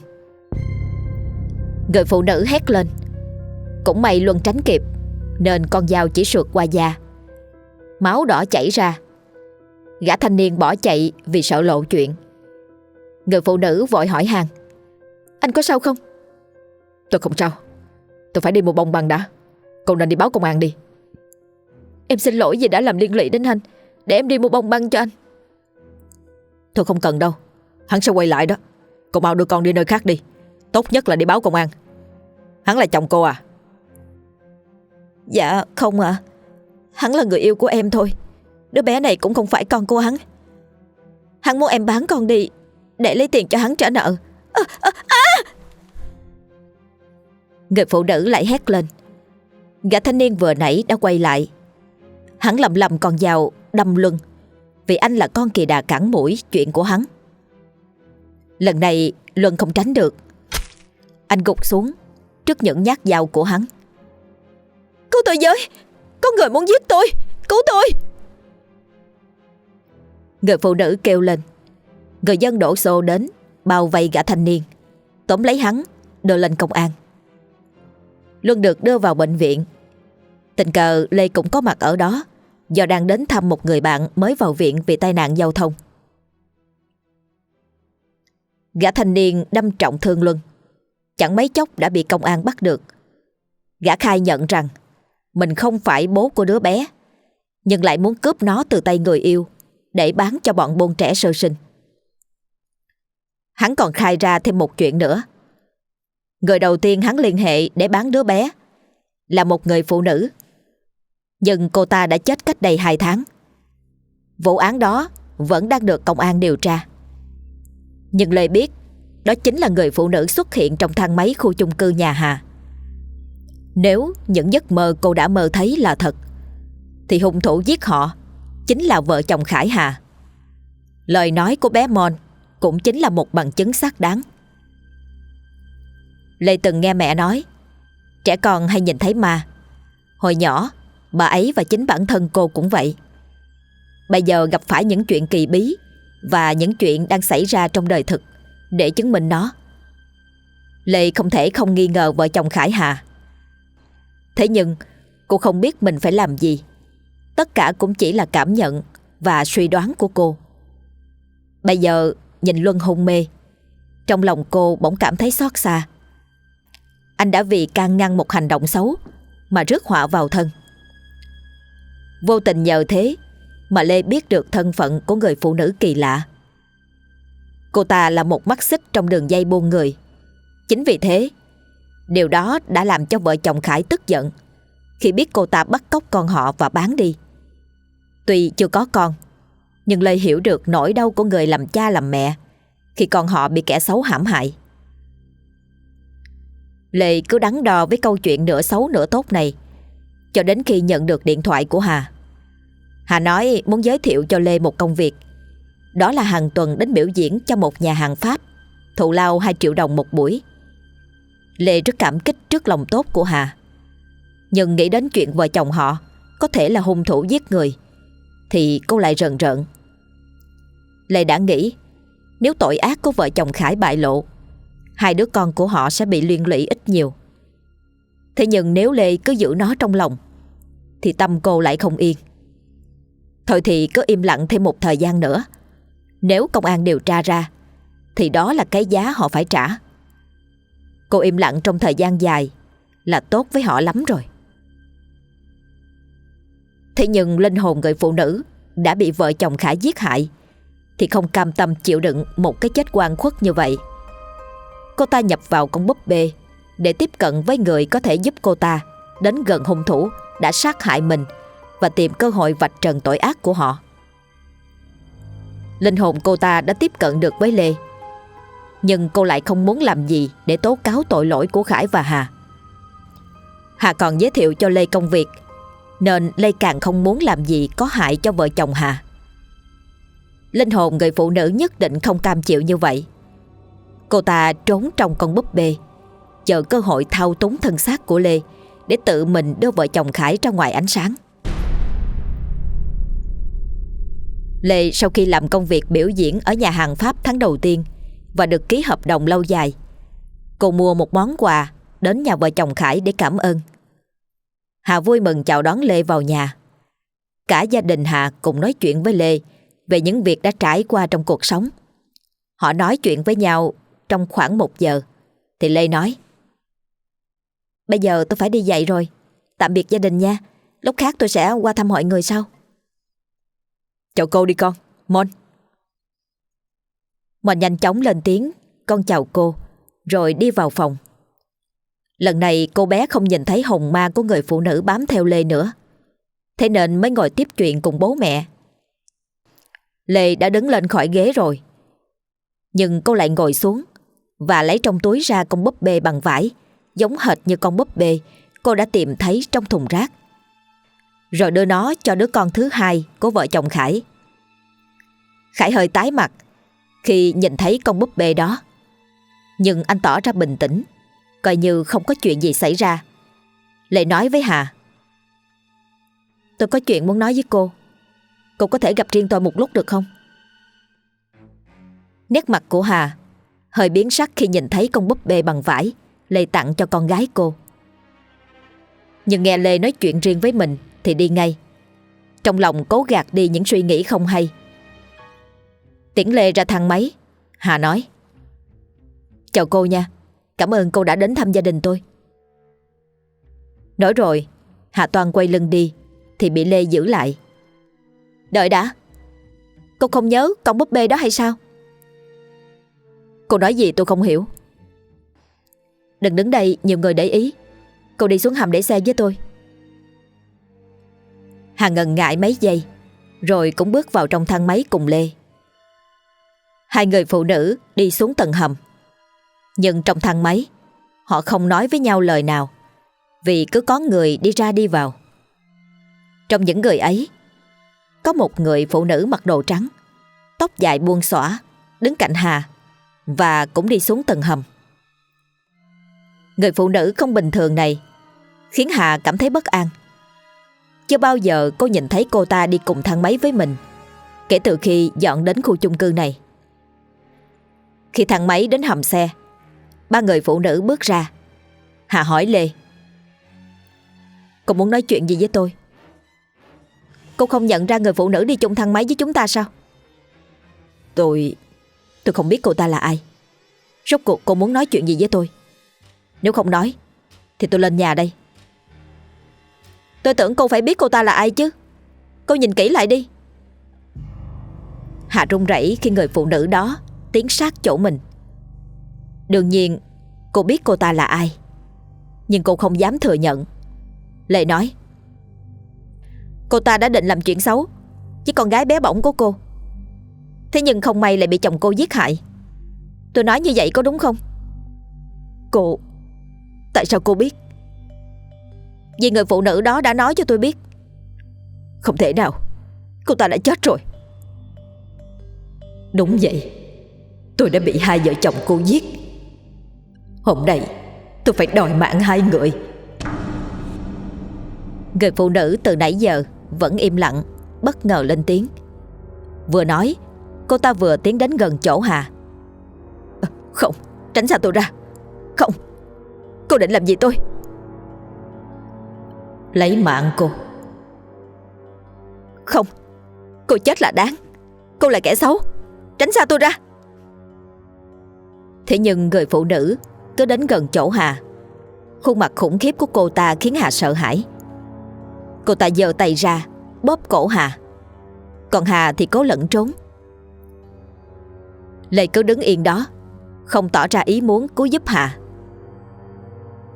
Người phụ nữ hét lên, Cũng may Luân tránh kịp nên con dao chỉ sượt qua da. Máu đỏ chảy ra. Gã thanh niên bỏ chạy vì sợ lộ chuyện. Người phụ nữ vội hỏi hàng, Anh có sao không? Tôi không sao. Tôi phải đi mua bông băng đã. Cô nên đi báo công an đi. Em xin lỗi vì đã làm liên lụy đến anh. Để em đi mua bông băng cho anh. Thôi không cần đâu. Hắn sẽ quay lại đó. Cô mau đưa con đi nơi khác đi. Tốt nhất là đi báo công an. Hắn là chồng cô à? Dạ không ạ. Hắn là người yêu của em thôi. Đứa bé này cũng không phải con của hắn. Hắn muốn em bán con đi Để lấy tiền cho hắn trả nợ. À, à, à! Người phụ nữ lại hét lên. Gã thanh niên vừa nãy đã quay lại. Hắn lầm lầm còn giàu đâm luân. Vì anh là con kỳ đà cản mũi chuyện của hắn. Lần này Luân không tránh được. Anh gục xuống Trước những nhát dao của hắn. Cứu tôi với. Có người muốn giết tôi. Cứu tôi. Người phụ nữ kêu lên. Người dân đổ xô đến, Bao vây gã thanh niên. Tóm lấy hắn, Đưa lên công an. Luân được đưa vào bệnh viện. Tình cờ Lê cũng có mặt ở đó, Do đang đến thăm một người bạn Mới vào viện vì tai nạn giao thông. Gã thanh niên đâm trọng thương Luân. Chẳng mấy chốc đã bị công an bắt được. Gã khai nhận rằng mình không phải bố của đứa bé. Nhưng lại muốn cướp nó từ tay người yêu, Để bán cho bọn buôn trẻ sơ sinh. Hắn còn khai ra thêm một chuyện nữa. Người đầu tiên hắn liên hệ để bán đứa bé Là một người phụ nữ. Nhưng cô ta đã chết cách đây 2 tháng. Vụ án đó vẫn đang được công an điều tra. Nhưng Lê biết Đó chính là người phụ nữ xuất hiện trong thang máy khu chung cư nhà Hà. Nếu những giấc mơ cô đã mơ thấy là thật, Thì hung thủ giết họ Chính là vợ chồng Khải Hà. Lời nói của bé Mon Cũng chính là một bằng chứng xác đáng. Lê từng nghe mẹ nói, Trẻ con hay nhìn thấy ma, Hồi nhỏ Bà ấy và chính bản thân cô cũng vậy. Bây giờ gặp phải những chuyện kỳ bí Và những chuyện đang xảy ra trong đời thực Để chứng minh nó. Lê không thể không nghi ngờ vợ chồng Khải Hà Thế nhưng, Cô không biết mình phải làm gì. Tất cả cũng chỉ là cảm nhận Và suy đoán của cô. Bây giờ, nhìn Luân hôn mê, Trong lòng cô bỗng cảm thấy xót xa. Anh đã vì can ngăn một hành động xấu Mà rước họa vào thân. Vô tình nhờ thế Mà Lê biết được thân phận của người phụ nữ kỳ lạ. Cô ta là một mắt xích trong đường dây buôn người. Chính vì thế Điều đó đã làm cho vợ chồng Khải tức giận. Khi biết cô ta bắt cóc con họ và bán đi. Tuy chưa có con, Nhưng Lê hiểu được nỗi đau của người làm cha làm mẹ Khi con họ bị kẻ xấu hãm hại. Lê cứ đắn đo với câu chuyện nửa xấu nửa tốt này, Cho đến khi nhận được điện thoại của Hà. Hà nói muốn giới thiệu cho Lê một công việc. Đó là hàng tuần đến biểu diễn cho một nhà hàng Pháp Thụ lao 2 triệu đồng một buổi. Lê rất cảm kích trước lòng tốt của Hà Nhưng nghĩ đến chuyện vợ chồng họ Có thể là hung thủ giết người Thì cô lại rần rợn Lê đã nghĩ Nếu tội ác của vợ chồng Khải bại lộ hai đứa con của họ sẽ bị liên lụy ít nhiều. Thế nhưng nếu Lê cứ giữ nó trong lòng, thì tâm cô lại không yên. Thôi thì cứ im lặng thêm một thời gian nữa. Nếu công an điều tra ra, thì đó là cái giá họ phải trả. Cô im lặng trong thời gian dài là tốt với họ lắm rồi. Thế nhưng linh hồn người phụ nữ đã bị vợ chồng Khải giết hại, thì không cam tâm chịu đựng một cái chết quan khuất như vậy. Cô ta nhập vào con búp bê Để tiếp cận với người có thể giúp cô ta Đến gần hung thủ Đã sát hại mình Và tìm cơ hội vạch trần tội ác của họ Linh hồn cô ta đã tiếp cận được với Lê nhưng cô lại không muốn làm gì Để tố cáo tội lỗi của Khải và Hà. Hà còn giới thiệu cho Lê công việc, Nên Lê càng không muốn làm gì Có hại cho vợ chồng Hà. Linh hồn người phụ nữ nhất định không cam chịu như vậy. Cô ta trốn trong con búp bê, Chờ cơ hội thao túng thân xác của Lê Để tự mình đưa vợ chồng Khải ra ngoài ánh sáng. Lê sau khi làm công việc biểu diễn ở nhà hàng Pháp tháng đầu tiên và được ký hợp đồng lâu dài, cô mua một món quà đến nhà vợ chồng Khải để cảm ơn. Hà vui mừng chào đón Lê vào nhà. Cả gia đình Hà cùng nói chuyện với Lê về những việc đã trải qua trong cuộc sống. Họ nói chuyện với nhau trong khoảng một giờ, thì Lê nói Bây giờ tôi phải đi dậy rồi, tạm biệt gia đình nha, lúc khác tôi sẽ qua thăm mọi người sau. Chào cô đi con, Mon mà nhanh chóng lên tiếng, con chào cô, rồi đi vào phòng. Lần này cô bé không nhìn thấy hồng ma của người phụ nữ bám theo Lê nữa. Thế nên mới ngồi tiếp chuyện cùng bố mẹ. Lê đã đứng lên khỏi ghế rồi. Nhưng cô lại ngồi xuống và lấy trong túi ra con búp bê bằng vải, giống hệt như con búp bê cô đã tìm thấy trong thùng rác rồi đưa nó cho đứa con thứ hai của vợ chồng Khải. Khải hơi tái mặt khi nhìn thấy con búp bê đó. Nhưng anh tỏ ra bình tĩnh, coi như không có chuyện gì xảy ra. Lại nói với Hà. Tôi có chuyện muốn nói với cô. Cô có thể gặp riêng tôi một lúc được không? Nét mặt của Hà hơi biến sắc khi nhìn thấy con búp bê bằng vải Lê tặng cho con gái cô. Nhưng nghe Lê nói chuyện riêng với mình thì đi ngay. Trong lòng cố gạt đi những suy nghĩ không hay. Tiễn Lê ra thang máy, Hà nói. Chào cô nha, cảm ơn cô đã đến thăm gia đình tôi. Nói rồi, Hà Toàn quay lưng đi thì bị Lê giữ lại. Đợi đã, cô không nhớ con búp bê đó hay sao? Cô nói gì tôi không hiểu. Đừng đứng đây nhiều người để ý. Cô đi xuống hầm để xe với tôi. Hà ngần ngại mấy giây Rồi cũng bước vào trong thang máy cùng Lê Hai người phụ nữ đi xuống tầng hầm. Nhưng trong thang máy, Họ không nói với nhau lời nào, Vì cứ có người đi ra đi vào. Trong những người ấy, Có một người phụ nữ mặc đồ trắng, Tóc dài buông xõa, Đứng cạnh Hà Và cũng đi xuống tầng hầm. Người phụ nữ không bình thường này Khiến Hà cảm thấy bất an. Chưa bao giờ cô nhìn thấy cô ta đi cùng thang máy với mình, Kể từ khi dọn đến khu chung cư này. Khi thang máy đến hầm xe. Ba người phụ nữ bước ra. Hà hỏi Lê, Cô muốn nói chuyện gì với tôi? Cô không nhận ra người phụ nữ đi chung thang máy với chúng ta sao? Tôi Tôi không biết cô ta là ai. Rốt cuộc cô muốn nói chuyện gì với tôi? Nếu không nói, Thì tôi lên nhà đây. Tôi tưởng cô phải biết cô ta là ai chứ. Cô nhìn kỹ lại đi. Hạ run rẩy khi người phụ nữ đó Tiến sát chỗ mình. Đương nhiên, cô biết cô ta là ai, Nhưng cô không dám thừa nhận. Lệ nói, Cô ta đã định làm chuyện xấu Với con gái bé bỏng của cô. Thế nhưng không may lại bị chồng cô giết hại. Tôi nói như vậy có đúng không? Cô, Tại sao cô biết? Vì người phụ nữ đó đã nói cho tôi biết. Không thể nào, Cô ta đã chết rồi. Đúng vậy. Tôi đã bị hai vợ chồng cô giết. Hôm nay Tôi phải đòi mạng hai người. Người phụ nữ từ nãy giờ Vẫn im lặng Bất ngờ lên tiếng. Vừa nói Cô ta vừa tiến đến gần chỗ Hà. Không Tránh xa tôi ra. Không Cô định làm gì tôi? Lấy mạng cô. Không Cô chết là đáng. Cô là kẻ xấu. Tránh xa tôi ra Thế nhưng người phụ nữ Cứ đến gần chỗ Hà. Khuôn mặt khủng khiếp của cô ta khiến Hà sợ hãi. Cô ta giơ tay ra, Bóp cổ Hà. Còn Hà thì cố lẫn trốn. Lê cứ đứng yên đó, Không tỏ ra ý muốn cứu giúp Hà.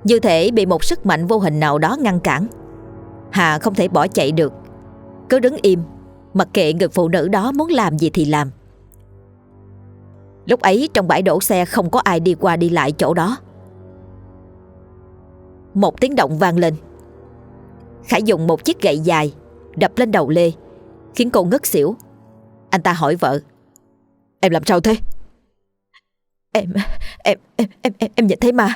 Như thể bị một sức mạnh vô hình nào đó ngăn cản, Hà không thể bỏ chạy được. Cứ đứng im, Mặc kệ người phụ nữ đó muốn làm gì thì làm. Lúc ấy trong bãi đổ xe không có ai đi qua đi lại chỗ đó. Một tiếng động vang lên. Khải dùng một chiếc gậy dài Đập lên đầu Lê Khiến cô ngất xỉu. Anh ta hỏi vợ Em làm sao thế? Em, em, em, em, em, em nhìn thấy ma.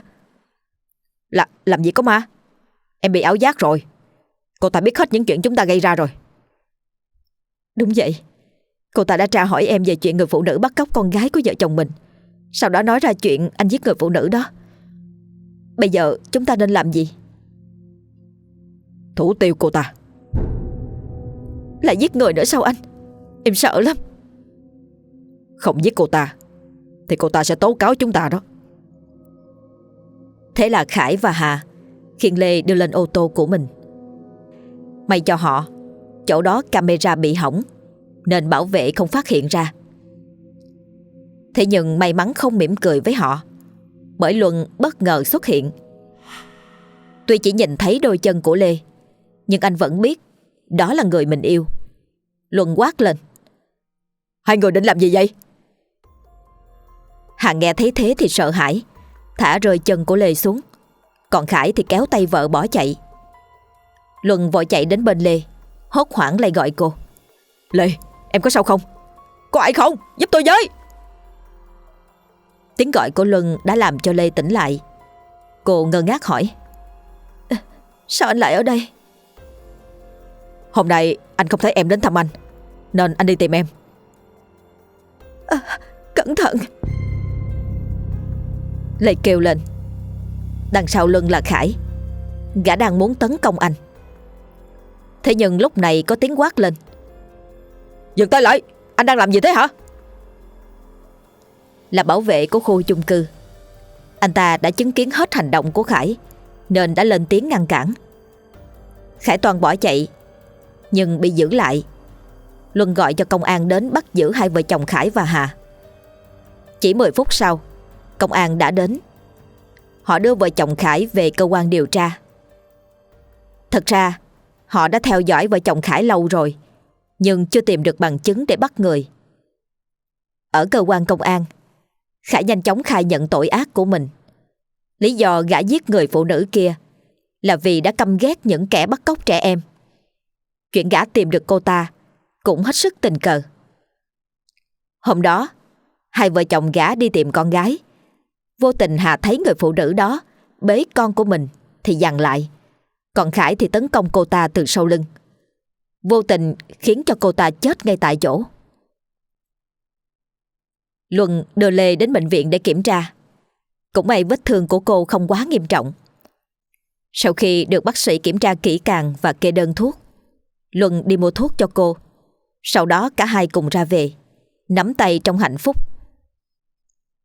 Là, làm gì có ma? Em bị ảo giác rồi. Cô ta biết hết những chuyện chúng ta gây ra rồi. Đúng vậy. Cô ta đã tra hỏi em về chuyện người phụ nữ bắt cóc con gái của vợ chồng mình. Sau đó nói ra chuyện anh giết người phụ nữ đó. Bây giờ chúng ta nên làm gì? Thủ tiêu cô ta. Lại giết người nữa sao anh? Em sợ lắm. Không giết cô ta Thì cô ta sẽ tố cáo chúng ta đó. Thế là Khải và Hà khiêng Lê đưa lên ô tô của mình. May cho họ, chỗ đó camera bị hỏng nên bảo vệ không phát hiện ra. Thế nhưng may mắn không mỉm cười với họ bởi Luân bất ngờ xuất hiện. Tuy chỉ nhìn thấy đôi chân của Lê nhưng anh vẫn biết đó là người mình yêu. Luân quát lên. Hai người định làm gì vậy? Hàng nghe thấy thế thì sợ hãi Thả rơi chân của Lê xuống Còn Khải thì kéo tay vợ bỏ chạy Luân vội chạy đến bên Lê Hốt hoảng lại gọi cô Lê, em có sao không? Có ai không? Giúp tôi với! Tiếng gọi của Luân đã làm cho Lê tỉnh lại. Cô ngơ ngác hỏi. Sao anh lại ở đây? Hôm nay anh không thấy em đến thăm anh Nên anh đi tìm em. À, Cẩn thận. Lê kêu lên. Đằng sau lưng là Khải. Gã đang muốn tấn công anh. Thế nhưng lúc này có tiếng quát lên Dừng tay lại. Anh đang làm gì thế hả? Là bảo vệ của khu chung cư. Anh ta đã chứng kiến hết hành động của Khải, Nên đã lên tiếng ngăn cản. Khải toàn bỏ chạy, Nhưng bị giữ lại. Luân gọi cho công an đến bắt giữ hai vợ chồng Khải và Hà. Chỉ 10 phút sau, Công an đã đến. Họ đưa vợ chồng Khải về cơ quan điều tra. Thật ra, Họ đã theo dõi vợ chồng Khải lâu rồi. Nhưng chưa tìm được bằng chứng để bắt người. Ở cơ quan công an, Khải nhanh chóng khai nhận tội ác của mình. Lý do gã giết người phụ nữ kia Là vì đã căm ghét những kẻ bắt cóc trẻ em. Chuyện gã tìm được cô ta Cũng hết sức tình cờ. Hôm đó, Hai vợ chồng gã đi tìm con gái. Vô tình Hà thấy người phụ nữ đó Bế con của mình Thì dằn lại. Còn Khải thì tấn công cô ta từ sau lưng. Vô tình khiến cho cô ta chết ngay tại chỗ. Luân đưa Lê đến bệnh viện để kiểm tra. Cũng may vết thương của cô không quá nghiêm trọng. Sau khi được bác sĩ kiểm tra kỹ càng và kê đơn thuốc Luân đi mua thuốc cho cô. Sau đó cả hai cùng ra về, Nắm tay trong hạnh phúc.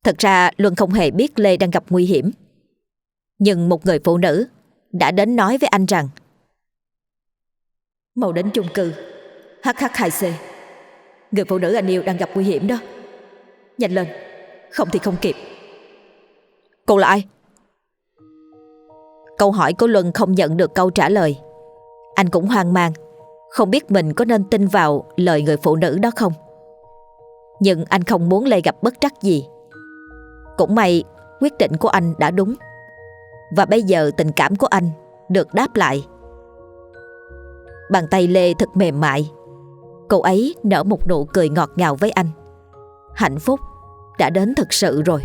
Thật ra Luân không hề biết Lê đang gặp nguy hiểm. Nhưng một người phụ nữ đã đến nói với anh rằng Mau đến chung cư. HH2C Người phụ nữ anh yêu đang gặp nguy hiểm đó. Nhanh lên. Không thì không kịp. Cô là ai? Câu hỏi của Luân không nhận được câu trả lời. Anh cũng hoang mang. Không biết mình có nên tin vào lời người phụ nữ đó không? Nhưng anh không muốn lây gặp bất trắc gì. Cũng may, quyết định của anh đã đúng. Và bây giờ tình cảm của anh được đáp lại. Bàn tay Lê thật mềm mại cậu ấy nở một nụ cười ngọt ngào với anh Hạnh phúc đã đến thật sự rồi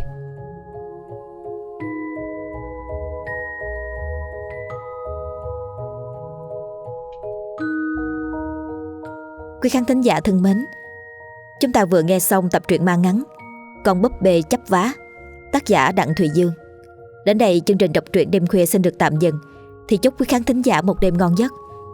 Quý khán thính giả thân mến, Chúng ta vừa nghe xong tập truyện ma ngắn, Con búp bê chấp vá, tác giả Đặng Thùy Dương. Đến đây chương trình đọc truyện đêm khuya xin được tạm dừng. Thì chúc quý khán thính giả một đêm ngon giấc.